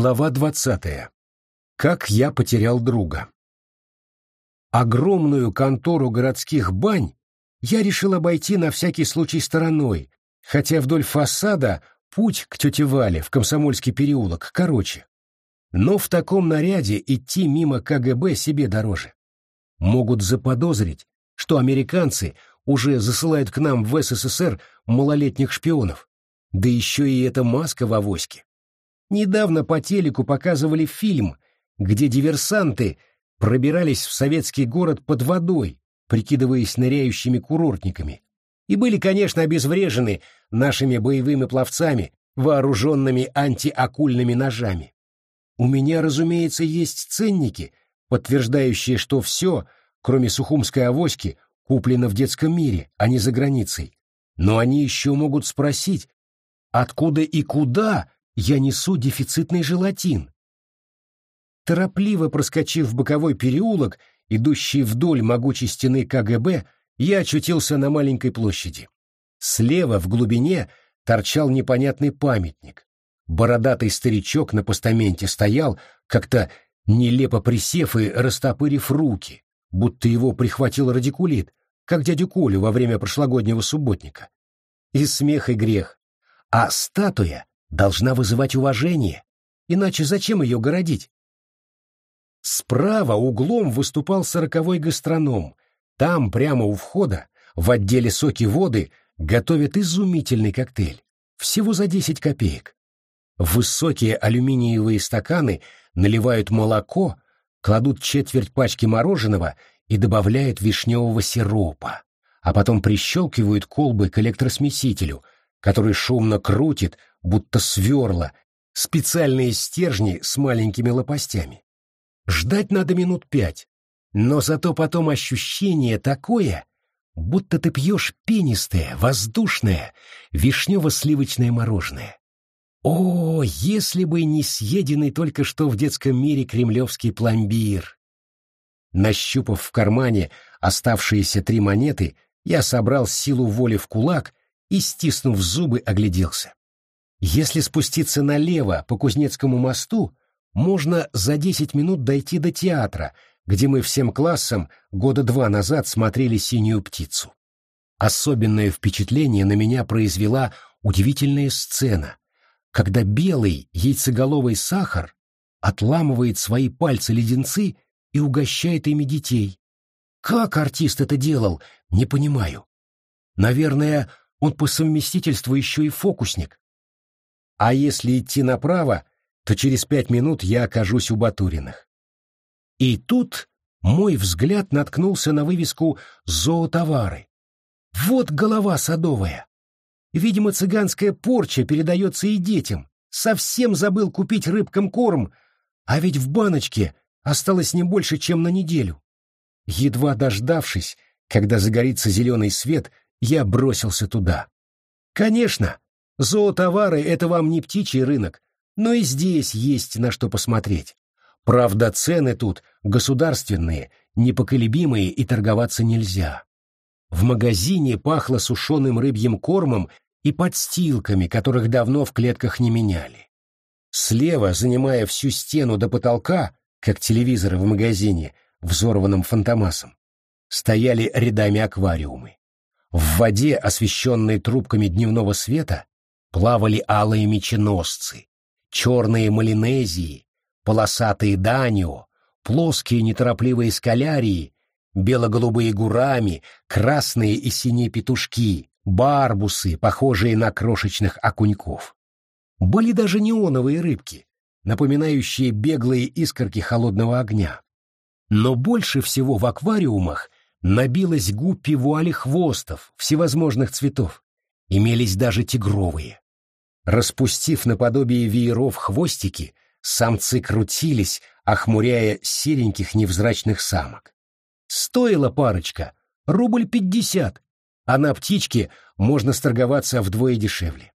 Глава двадцатая. Как я потерял друга. Огромную контору городских бань я решил обойти на всякий случай стороной, хотя вдоль фасада путь к тете Вале в Комсомольский переулок короче. Но в таком наряде идти мимо КГБ себе дороже. Могут заподозрить, что американцы уже засылают к нам в СССР малолетних шпионов. Да еще и эта маска в авоське. Недавно по телеку показывали фильм, где диверсанты пробирались в советский город под водой, прикидываясь ныряющими курортниками, и были, конечно, обезврежены нашими боевыми пловцами, вооруженными антиакульными ножами. У меня, разумеется, есть ценники, подтверждающие, что все, кроме сухумской авоськи, куплено в детском мире, а не за границей. Но они еще могут спросить, откуда и куда я несу дефицитный желатин. Торопливо проскочив в боковой переулок, идущий вдоль могучей стены КГБ, я очутился на маленькой площади. Слева, в глубине, торчал непонятный памятник. Бородатый старичок на постаменте стоял, как-то нелепо присев и растопырив руки, будто его прихватил радикулит, как дядю Колю во время прошлогоднего субботника. И смех, и грех. А статуя должна вызывать уважение, иначе зачем ее городить? Справа углом выступал сороковой гастроном. Там, прямо у входа, в отделе соки воды, готовят изумительный коктейль. Всего за 10 копеек. В высокие алюминиевые стаканы наливают молоко, кладут четверть пачки мороженого и добавляют вишневого сиропа, а потом прищелкивают колбы к электросмесителю, который шумно крутит, будто сверла, специальные стержни с маленькими лопастями. Ждать надо минут пять, но зато потом ощущение такое, будто ты пьешь пенистое, воздушное, вишнево-сливочное мороженое. О, если бы не съеденный только что в детском мире кремлевский пломбир! Нащупав в кармане оставшиеся три монеты, я собрал силу воли в кулак и, стиснув зубы, огляделся. Если спуститься налево по Кузнецкому мосту, можно за десять минут дойти до театра, где мы всем классом года два назад смотрели «Синюю птицу». Особенное впечатление на меня произвела удивительная сцена, когда белый яйцеголовый сахар отламывает свои пальцы-леденцы и угощает ими детей. Как артист это делал, не понимаю. Наверное, он по совместительству еще и фокусник. А если идти направо, то через пять минут я окажусь у Батуриных. И тут мой взгляд наткнулся на вывеску «Зоотовары». Вот голова садовая. Видимо, цыганская порча передается и детям. Совсем забыл купить рыбкам корм, а ведь в баночке осталось не больше, чем на неделю. Едва дождавшись, когда загорится зеленый свет, я бросился туда. Конечно, Зоотовары — это вам не птичий рынок, но и здесь есть на что посмотреть. Правда, цены тут государственные, непоколебимые и торговаться нельзя. В магазине пахло сушеным рыбьим кормом и подстилками, которых давно в клетках не меняли. Слева, занимая всю стену до потолка, как телевизоры в магазине, взорванном фантомасом, стояли рядами аквариумы. В воде, освещенной трубками дневного света, плавали алые меченосцы, черные малинезии, полосатые данио, плоские неторопливые скалярии, бело-голубые гурами, красные и синие петушки, барбусы, похожие на крошечных окуньков. Были даже неоновые рыбки, напоминающие беглые искорки холодного огня. Но больше всего в аквариумах набилась гуппи вуали хвостов всевозможных цветов. Имелись даже тигровые. Распустив наподобие вееров хвостики, самцы крутились, охмуряя сереньких невзрачных самок. Стоила парочка рубль пятьдесят, а на птичке можно сторговаться вдвое дешевле.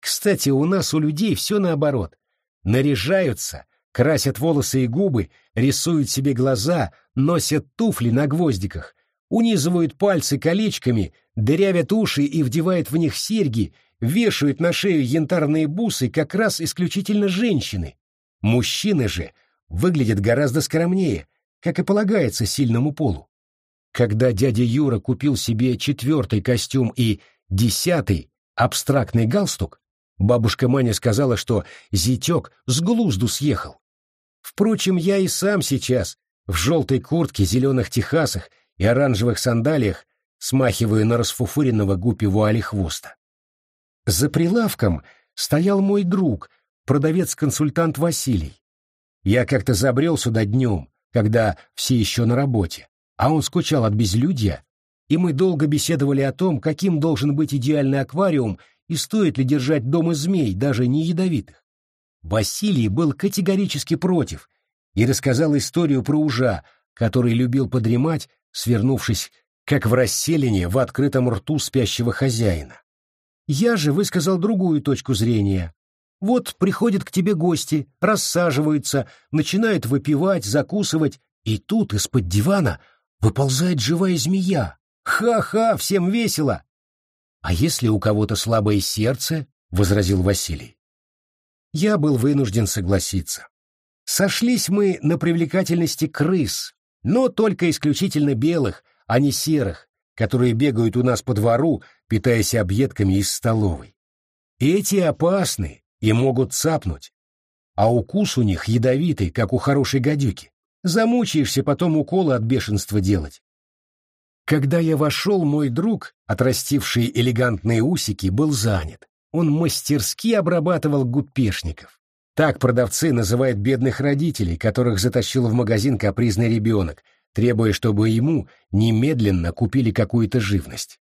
Кстати, у нас у людей все наоборот. Наряжаются, красят волосы и губы, рисуют себе глаза, носят туфли на гвоздиках, унизывают пальцы колечками, дырявят уши и вдевают в них серьги вешают на шею янтарные бусы как раз исключительно женщины. Мужчины же выглядят гораздо скромнее, как и полагается сильному полу. Когда дядя Юра купил себе четвертый костюм и десятый абстрактный галстук, бабушка Маня сказала, что зятек с глузду съехал. Впрочем, я и сам сейчас в желтой куртке, зеленых техасах и оранжевых сандалиях смахиваю на расфуфыренного гупи вуали хвоста. За прилавком стоял мой друг, продавец-консультант Василий. Я как-то забрел сюда днем, когда все еще на работе, а он скучал от безлюдья, и мы долго беседовали о том, каким должен быть идеальный аквариум и стоит ли держать дома змей, даже не ядовитых. Василий был категорически против и рассказал историю про ужа, который любил подремать, свернувшись, как в расселине в открытом рту спящего хозяина. Я же высказал другую точку зрения. Вот приходят к тебе гости, рассаживаются, начинают выпивать, закусывать, и тут из-под дивана выползает живая змея. Ха-ха, всем весело. А если у кого-то слабое сердце, — возразил Василий. Я был вынужден согласиться. Сошлись мы на привлекательности крыс, но только исключительно белых, а не серых, которые бегают у нас по двору, питаясь объедками из столовой. Эти опасны и могут цапнуть, а укус у них ядовитый, как у хорошей гадюки. Замучаешься потом уколы от бешенства делать. Когда я вошел, мой друг, отрастивший элегантные усики, был занят. Он мастерски обрабатывал гупешников. Так продавцы называют бедных родителей, которых затащил в магазин капризный ребенок — требуя, чтобы ему немедленно купили какую-то живность.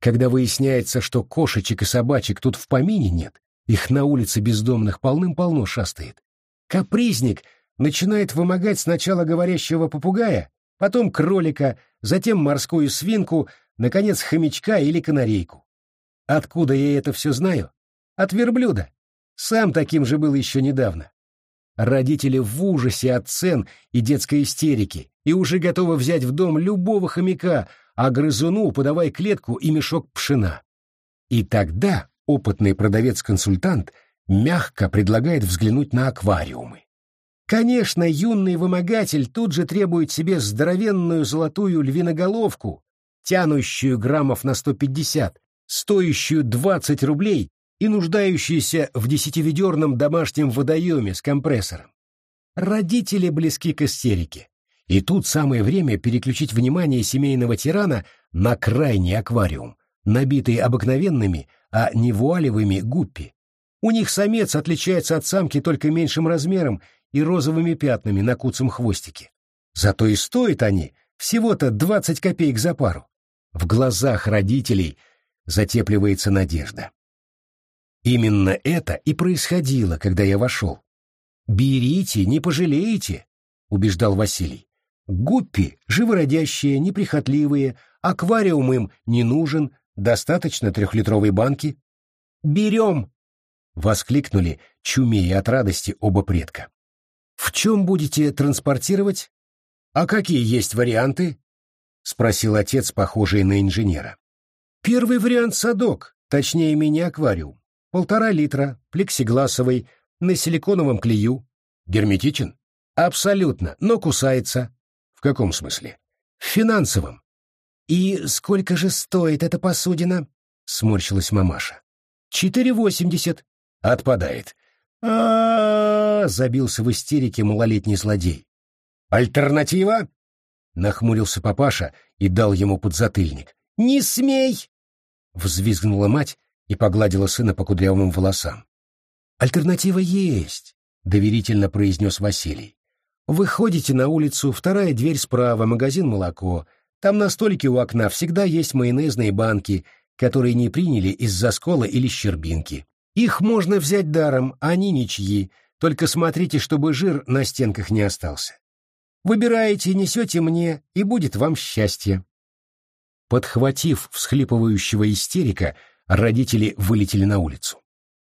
Когда выясняется, что кошечек и собачек тут в помине нет, их на улице бездомных полным-полно шастает, капризник начинает вымогать сначала говорящего попугая, потом кролика, затем морскую свинку, наконец хомячка или канарейку. Откуда я это все знаю? От верблюда. Сам таким же был еще недавно. Родители в ужасе от цен и детской истерики и уже готовы взять в дом любого хомяка, а грызуну подавай клетку и мешок пшена. И тогда опытный продавец-консультант мягко предлагает взглянуть на аквариумы. Конечно, юный вымогатель тут же требует себе здоровенную золотую львиноголовку, тянущую граммов на 150, стоящую 20 рублей и нуждающиеся в десятиведерном домашнем водоеме с компрессором. Родители близки к истерике. И тут самое время переключить внимание семейного тирана на крайний аквариум, набитый обыкновенными, а не вуалевыми гуппи. У них самец отличается от самки только меньшим размером и розовыми пятнами на куцом хвостике. Зато и стоят они всего-то 20 копеек за пару. В глазах родителей затепливается надежда. Именно это и происходило, когда я вошел. «Берите, не пожалеете», — убеждал Василий. «Гуппи живородящие, неприхотливые, аквариум им не нужен, достаточно трехлитровой банки». «Берем!» — воскликнули, чумея от радости оба предка. «В чем будете транспортировать? А какие есть варианты?» — спросил отец, похожий на инженера. «Первый вариант — садок, точнее мини-аквариум полтора литра, плексигласовый, на силиконовом клею. Герметичен? Абсолютно, но кусается. В каком смысле? В финансовом. И сколько же стоит эта посудина? Сморщилась мамаша. Четыре восемьдесят. Отпадает. а, забился в истерике малолетний злодей. «Альтернатива?» — нахмурился папаша и дал ему подзатыльник. «Не смей!» — взвизгнула мать и погладила сына по кудрявым волосам. «Альтернатива есть», — доверительно произнес Василий. «Выходите на улицу, вторая дверь справа, магазин «Молоко». Там на столике у окна всегда есть майонезные банки, которые не приняли из-за скола или щербинки. Их можно взять даром, они ничьи, только смотрите, чтобы жир на стенках не остался. Выбираете, несете мне, и будет вам счастье». Подхватив всхлипывающего истерика, родители вылетели на улицу.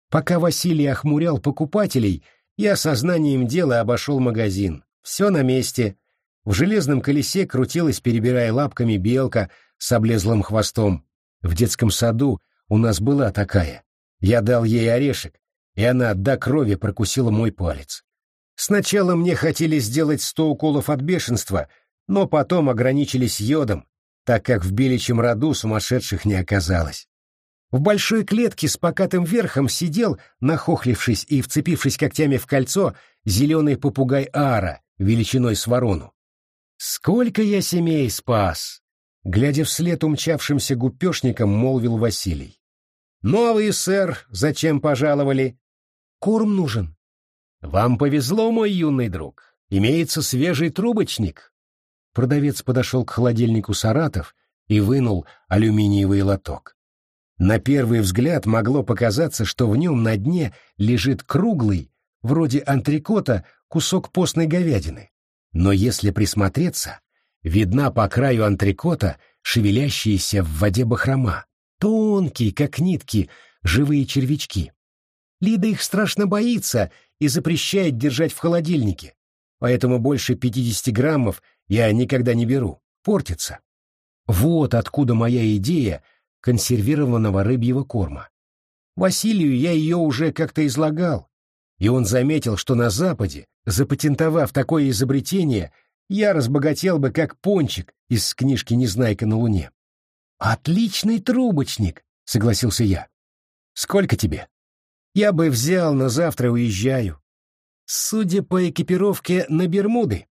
Пока Василий охмурял покупателей, я сознанием дела обошел магазин. Все на месте. В железном колесе крутилась, перебирая лапками, белка с облезлым хвостом. В детском саду у нас была такая, Я дал ей орешек, и она до крови прокусила мой палец. Сначала мне хотели сделать сто уколов от бешенства, но потом ограничились йодом, так как в беличьем роду сумасшедших не оказалось. В большой клетке с покатым верхом сидел, нахохлившись и вцепившись когтями в кольцо, зеленый попугай Ара, величиной с ворону. «Сколько я семей спас!» Глядя вслед умчавшимся гупешникам, молвил Василий. «Новый, сэр, зачем пожаловали?» «Корм нужен». «Вам повезло, мой юный друг. Имеется свежий трубочник». Продавец подошел к холодильнику «Саратов» и вынул алюминиевый лоток. На первый взгляд могло показаться, что в нем на дне лежит круглый, вроде антрикота, кусок постной говядины. Но если присмотреться, видна по краю антрикота шевелящиеся в воде бахрома, тонкие, как нитки, живые червячки. Лида их страшно боится и запрещает держать в холодильнике, поэтому больше 50 граммов я никогда не беру, портится. Вот откуда моя идея консервированного рыбьего корма. Василию я ее уже как-то излагал, и он заметил, что на Западе, запатентовав такое изобретение, я разбогател бы как пончик из книжки «Незнайка на Луне». «Отличный трубочник», — согласился я. «Сколько тебе?» «Я бы взял, но завтра уезжаю. Судя по экипировке, на Бермуды.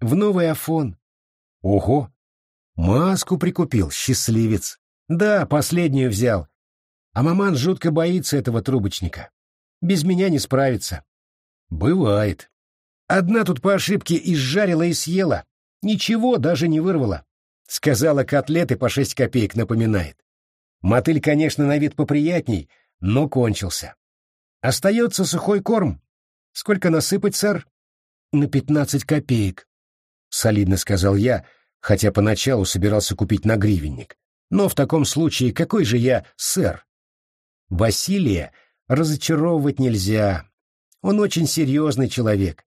В новый Афон». «Ого! Маску прикупил, счастливец. Да, последнюю взял. А маман жутко боится этого трубочника. Без меня не справится. Бывает. Одна тут по ошибке изжарила и съела. Ничего даже не вырвала. Сказала, котлеты по шесть копеек напоминает. Мотыль, конечно, на вид поприятней, но кончился. Остается сухой корм. Сколько насыпать, сэр? На пятнадцать копеек, — солидно сказал я, хотя поначалу собирался купить на гривенник. Но в таком случае какой же я сэр? Василия разочаровывать нельзя. Он очень серьезный человек.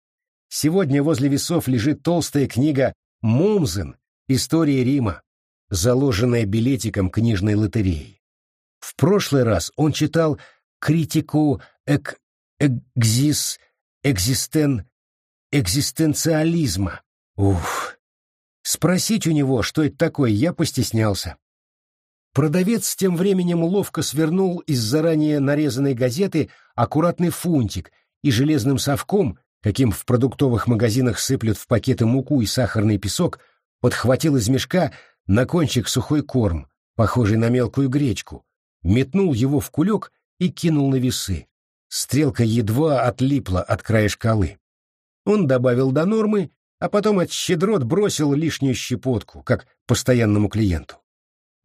Сегодня возле весов лежит толстая книга «Момзен. История Рима», заложенная билетиком книжной лотереи. В прошлый раз он читал критику эк экзис экзистен экзистенциализма. Уф. Спросить у него, что это такое, я постеснялся. Продавец тем временем ловко свернул из заранее нарезанной газеты аккуратный фунтик и железным совком, каким в продуктовых магазинах сыплют в пакеты муку и сахарный песок, подхватил из мешка на кончик сухой корм, похожий на мелкую гречку, метнул его в кулек и кинул на весы. Стрелка едва отлипла от края шкалы. Он добавил до нормы, а потом от щедрот бросил лишнюю щепотку, как постоянному клиенту.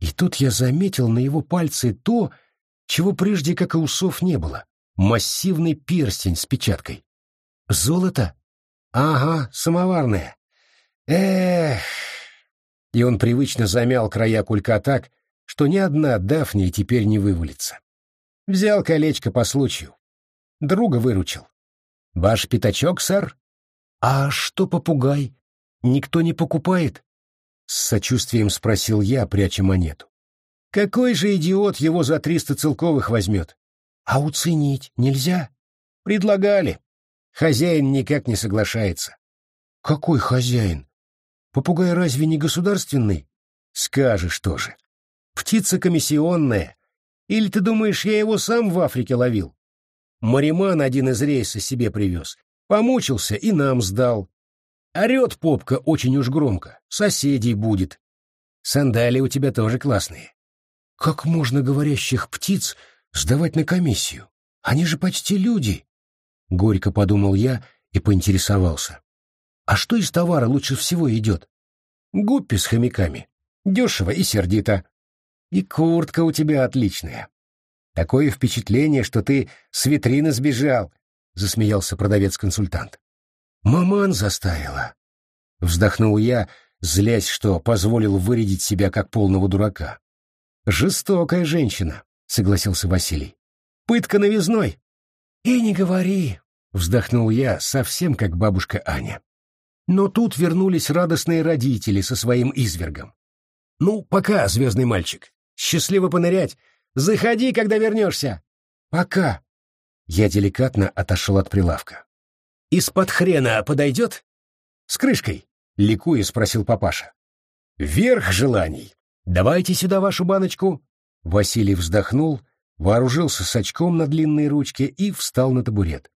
И тут я заметил на его пальце то, чего прежде, как и усов, не было. Массивный перстень с печаткой. Золото? Ага, самоварное. Эх! И он привычно замял края кулька так, что ни одна Дафния теперь не вывалится. Взял колечко по случаю. Друга выручил. Ваш пятачок, сэр? А что попугай? Никто не покупает? С сочувствием спросил я, пряча монету. Какой же идиот его за триста целковых возьмет? А уценить нельзя? Предлагали. Хозяин никак не соглашается. Какой хозяин? Попугай разве не государственный? Скажешь тоже. Птица комиссионная. Или ты думаешь, я его сам в Африке ловил? Мариман один из рейса себе привез. Помучился и нам сдал. Орет попка очень уж громко. Соседей будет. Сандалии у тебя тоже классные. Как можно говорящих птиц сдавать на комиссию? Они же почти люди. Горько подумал я и поинтересовался. А что из товара лучше всего идет? Гуппи с хомяками. Дешево и сердито. И куртка у тебя отличная. Такое впечатление, что ты с витрины сбежал, засмеялся продавец-консультант. Маман заставила. Вздохнул я, злясь, что позволил вырядить себя как полного дурака. Жестокая женщина, согласился Василий. Пытка новизной. И не говори, вздохнул я, совсем как бабушка Аня. Но тут вернулись радостные родители со своим извергом. «Ну, пока, звездный мальчик. Счастливо понырять. Заходи, когда вернешься!» Пока. Я деликатно отошел от прилавка. Из-под хрена подойдет? С крышкой? Ликуя спросил папаша. Верх желаний. Давайте сюда вашу баночку. Василий вздохнул, вооружился с очком на длинной ручке и встал на табурет.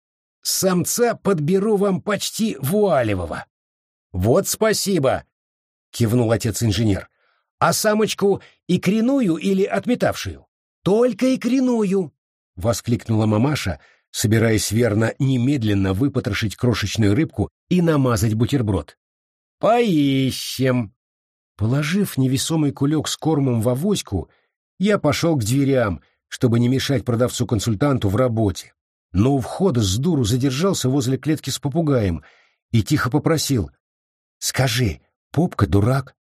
Самца подберу вам почти вуалевого. Вот спасибо, кивнул отец-инженер. А самочку икреную или отметавшую? Только икреную, воскликнула мамаша, собираясь верно немедленно выпотрошить крошечную рыбку и намазать бутерброд. Поищем. Положив невесомый кулек с кормом в авоську, я пошел к дверям, чтобы не мешать продавцу-консультанту в работе но у входа с дуру задержался возле клетки с попугаем и тихо попросил «Скажи, попка дурак?»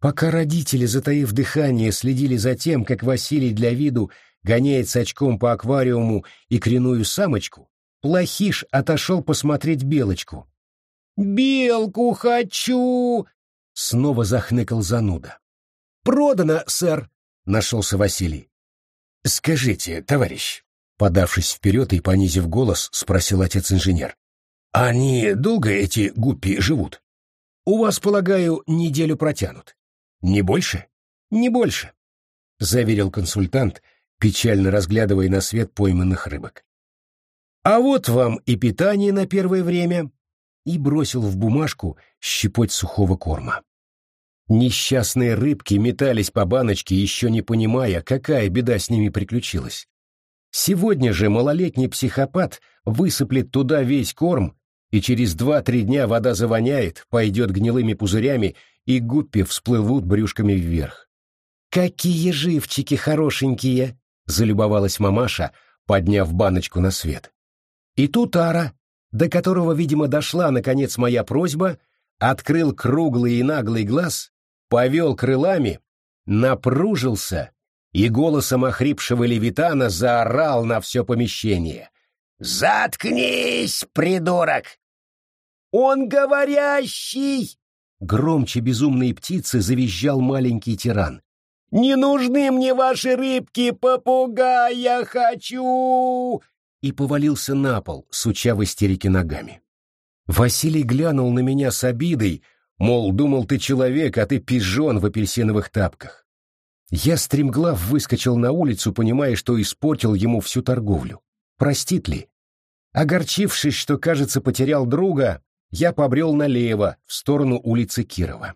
Пока родители, затаив дыхание, следили за тем, как Василий для виду гоняет с очком по аквариуму и креную самочку, плохиш отошел посмотреть белочку. «Белку хочу!» — снова захныкал зануда. «Продано, сэр!» — нашелся Василий. «Скажите, товарищ, Подавшись вперед и понизив голос, спросил отец-инженер. «Они долго, эти гуппи, живут? У вас, полагаю, неделю протянут. Не больше? Не больше», — заверил консультант, печально разглядывая на свет пойманных рыбок. «А вот вам и питание на первое время», — и бросил в бумажку щепоть сухого корма. Несчастные рыбки метались по баночке, еще не понимая, какая беда с ними приключилась. Сегодня же малолетний психопат высыплет туда весь корм, и через два-три дня вода завоняет, пойдет гнилыми пузырями, и гуппи всплывут брюшками вверх. «Какие живчики хорошенькие!» — залюбовалась мамаша, подняв баночку на свет. И тут Ара, до которого, видимо, дошла, наконец, моя просьба, открыл круглый и наглый глаз, повел крылами, напружился и голосом охрипшего левитана заорал на все помещение. «Заткнись, придурок!» «Он говорящий!» Громче безумной птицы завизжал маленький тиран. «Не нужны мне ваши рыбки, попугая хочу!» И повалился на пол, суча в истерике ногами. Василий глянул на меня с обидой, мол, думал ты человек, а ты пижон в апельсиновых тапках. Я стремглав выскочил на улицу, понимая, что испортил ему всю торговлю. Простит ли? Огорчившись, что, кажется, потерял друга, я побрел налево, в сторону улицы Кирова.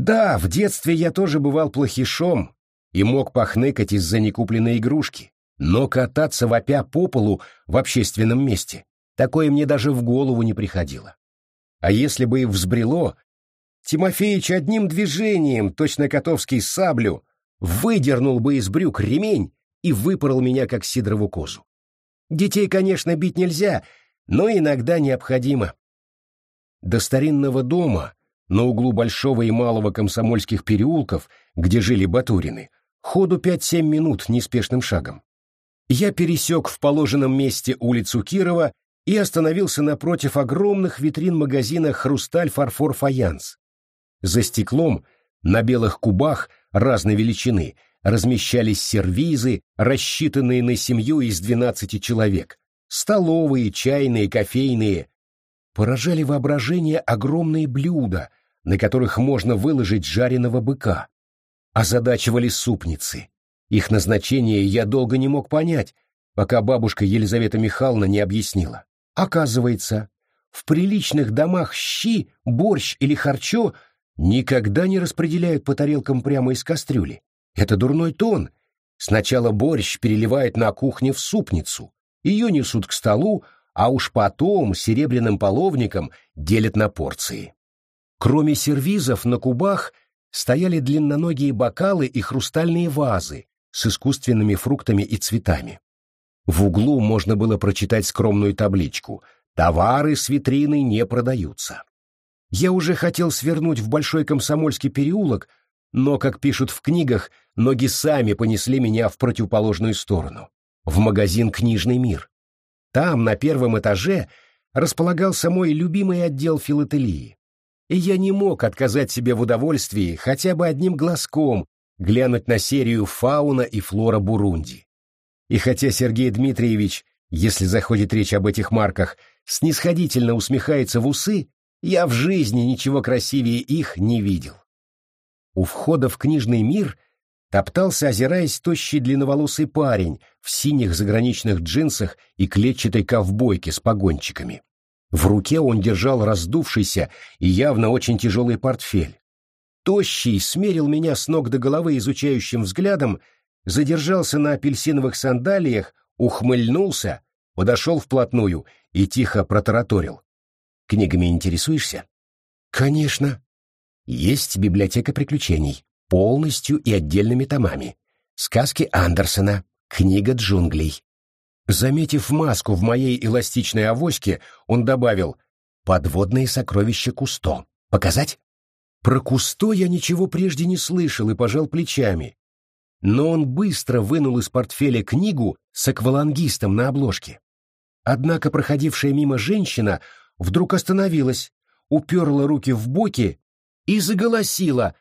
Да, в детстве я тоже бывал плохишом и мог похныкать из-за некупленной игрушки, но кататься вопя по полу в общественном месте, такое мне даже в голову не приходило. А если бы и взбрело, Тимофеич одним движением, точно котовский саблю, выдернул бы из брюк ремень и выпорол меня, как сидорову козу. Детей, конечно, бить нельзя, но иногда необходимо. До старинного дома, на углу Большого и Малого комсомольских переулков, где жили Батурины, ходу пять-семь минут неспешным шагом. Я пересек в положенном месте улицу Кирова и остановился напротив огромных витрин магазина «Хрусталь, фарфор, фаянс». За стеклом, на белых кубах, разной величины размещались сервизы, рассчитанные на семью из двенадцати человек, столовые, чайные, кофейные. Поражали воображение огромные блюда, на которых можно выложить жареного быка. Озадачивали супницы. Их назначение я долго не мог понять, пока бабушка Елизавета Михайловна не объяснила. Оказывается, в приличных домах щи, борщ или харчо никогда не распределяют по тарелкам прямо из кастрюли. Это дурной тон. Сначала борщ переливают на кухне в супницу, ее несут к столу, а уж потом серебряным половником делят на порции. Кроме сервизов на кубах стояли длинноногие бокалы и хрустальные вазы с искусственными фруктами и цветами. В углу можно было прочитать скромную табличку «Товары с витрины не продаются». Я уже хотел свернуть в Большой Комсомольский переулок, но, как пишут в книгах, ноги сами понесли меня в противоположную сторону, в магазин «Книжный мир». Там, на первом этаже, располагался мой любимый отдел филателии. И я не мог отказать себе в удовольствии хотя бы одним глазком глянуть на серию «Фауна и флора Бурунди». И хотя Сергей Дмитриевич, если заходит речь об этих марках, снисходительно усмехается в усы, я в жизни ничего красивее их не видел. У входа в книжный мир топтался, озираясь, тощий длинноволосый парень в синих заграничных джинсах и клетчатой ковбойке с погончиками. В руке он держал раздувшийся и явно очень тяжелый портфель. Тощий смерил меня с ног до головы изучающим взглядом, задержался на апельсиновых сандалиях, ухмыльнулся, подошел вплотную и тихо протараторил. «Книгами интересуешься?» «Конечно», есть библиотека приключений, полностью и отдельными томами. Сказки Андерсона, книга джунглей. Заметив маску в моей эластичной авоське, он добавил «Подводные сокровища Кусто. Показать?» Про Кусто я ничего прежде не слышал и пожал плечами. Но он быстро вынул из портфеля книгу с аквалангистом на обложке. Однако проходившая мимо женщина вдруг остановилась, уперла руки в боки и заголосила.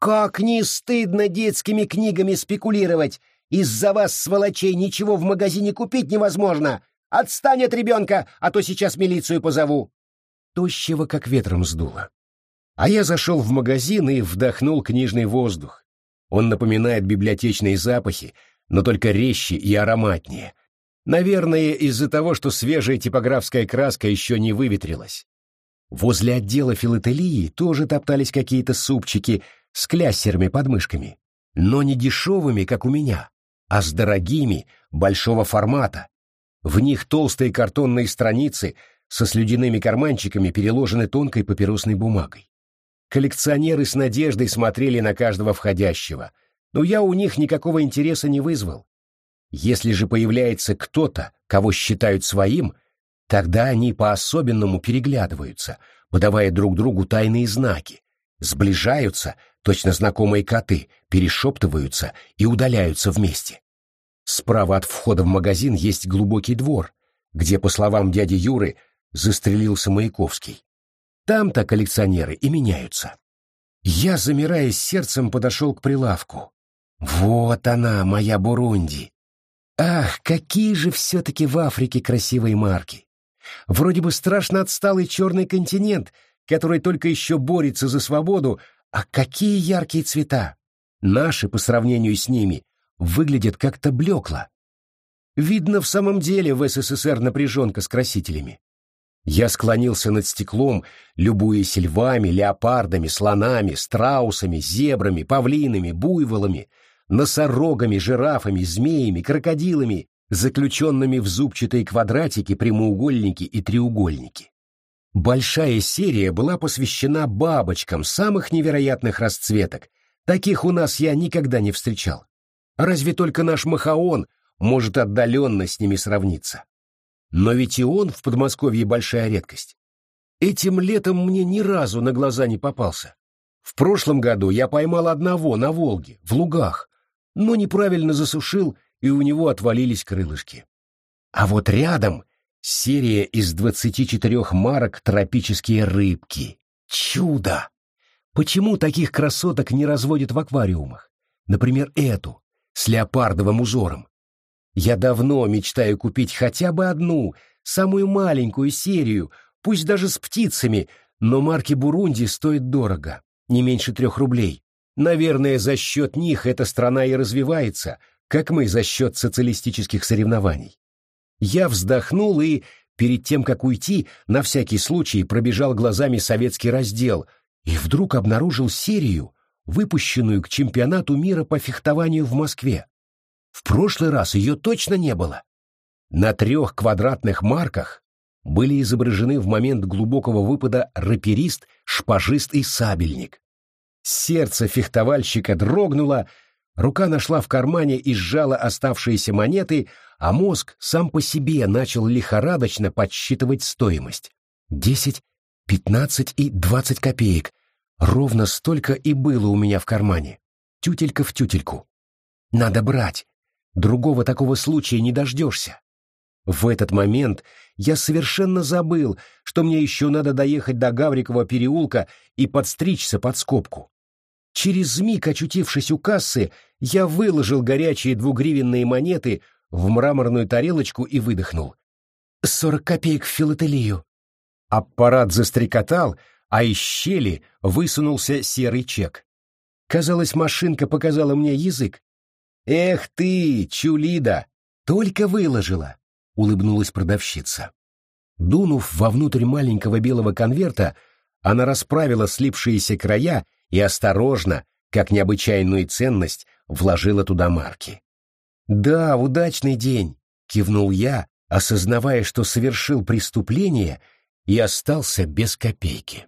«Как не стыдно детскими книгами спекулировать! Из-за вас, сволочей, ничего в магазине купить невозможно! Отстань от ребенка, а то сейчас милицию позову!» Тощего как ветром сдуло. А я зашел в магазин и вдохнул книжный воздух. Он напоминает библиотечные запахи, но только резче и ароматнее. Наверное, из-за того, что свежая типографская краска еще не выветрилась. Возле отдела филателии тоже топтались какие-то супчики с кляссерами под мышками, но не дешевыми, как у меня, а с дорогими, большого формата. В них толстые картонные страницы со слюдяными карманчиками переложены тонкой папиросной бумагой. Коллекционеры с надеждой смотрели на каждого входящего, но я у них никакого интереса не вызвал. Если же появляется кто-то, кого считают своим, Тогда они по-особенному переглядываются, подавая друг другу тайные знаки, сближаются, точно знакомые коты, перешептываются и удаляются вместе. Справа от входа в магазин есть глубокий двор, где, по словам дяди Юры, застрелился Маяковский. Там-то коллекционеры и меняются. Я, замирая сердцем, подошел к прилавку. Вот она, моя Бурунди. Ах, какие же все-таки в Африке красивые марки! Вроде бы страшно отсталый черный континент, который только еще борется за свободу, а какие яркие цвета! Наши, по сравнению с ними, выглядят как-то блекло. Видно, в самом деле в СССР напряженка с красителями. Я склонился над стеклом, любуясь львами, леопардами, слонами, страусами, зебрами, павлинами, буйволами, носорогами, жирафами, змеями, крокодилами заключенными в зубчатые квадратики, прямоугольники и треугольники. Большая серия была посвящена бабочкам самых невероятных расцветок. Таких у нас я никогда не встречал. Разве только наш Махаон может отдаленно с ними сравниться. Но ведь и он в Подмосковье большая редкость. Этим летом мне ни разу на глаза не попался. В прошлом году я поймал одного на Волге, в лугах, но неправильно засушил и у него отвалились крылышки. А вот рядом серия из двадцати четырех марок «Тропические рыбки». Чудо! Почему таких красоток не разводят в аквариумах? Например, эту, с леопардовым узором. Я давно мечтаю купить хотя бы одну, самую маленькую серию, пусть даже с птицами, но марки Бурунди стоят дорого, не меньше трех рублей. Наверное, за счет них эта страна и развивается, как мы за счет социалистических соревнований. Я вздохнул и, перед тем, как уйти, на всякий случай пробежал глазами советский раздел и вдруг обнаружил серию, выпущенную к чемпионату мира по фехтованию в Москве. В прошлый раз ее точно не было. На трех квадратных марках были изображены в момент глубокого выпада раперист, шпажист и сабельник. Сердце фехтовальщика дрогнуло, Рука нашла в кармане и сжала оставшиеся монеты, а мозг сам по себе начал лихорадочно подсчитывать стоимость. Десять, пятнадцать и двадцать копеек. Ровно столько и было у меня в кармане. Тютелька в тютельку. Надо брать. Другого такого случая не дождешься. В этот момент я совершенно забыл, что мне еще надо доехать до Гаврикова переулка и подстричься под скобку. Через миг, очутившись у кассы, я выложил горячие двугривенные монеты, в мраморную тарелочку и выдохнул. «Сорок копеек в филателию». Аппарат застрекотал, а из щели высунулся серый чек. Казалось, машинка показала мне язык. «Эх ты, чулида! Только выложила!» — улыбнулась продавщица. Дунув вовнутрь маленького белого конверта, она расправила слипшиеся края и осторожно, как необычайную ценность, вложила туда марки. «Да, удачный день!» — кивнул я, осознавая, что совершил преступление и остался без копейки.